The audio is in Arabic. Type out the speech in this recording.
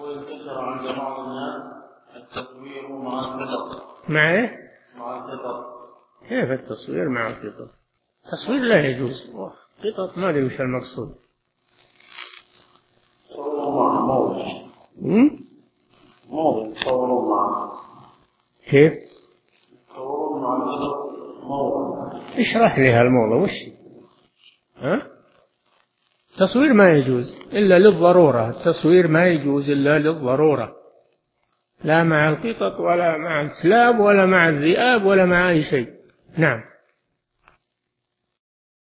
وينتشر عند بعض الناس التصوير مع القطط مع إيه؟ مع القطط كيف التصوير مع القطط؟ التصوير لا يجوز قطط ما أدري وش المقصود صوروا مع موضع؟ موضع صوروا مع كيف؟ صوروا مع القطط موضع اشرح لي هالموضوع وش ها؟ التصوير ما يجوز إلا للضرورة التصوير ما يجوز إلا للضرورة. لا مع القطط ولا مع الكلاب ولا مع الذئاب ولا مع أي شيء. نعم.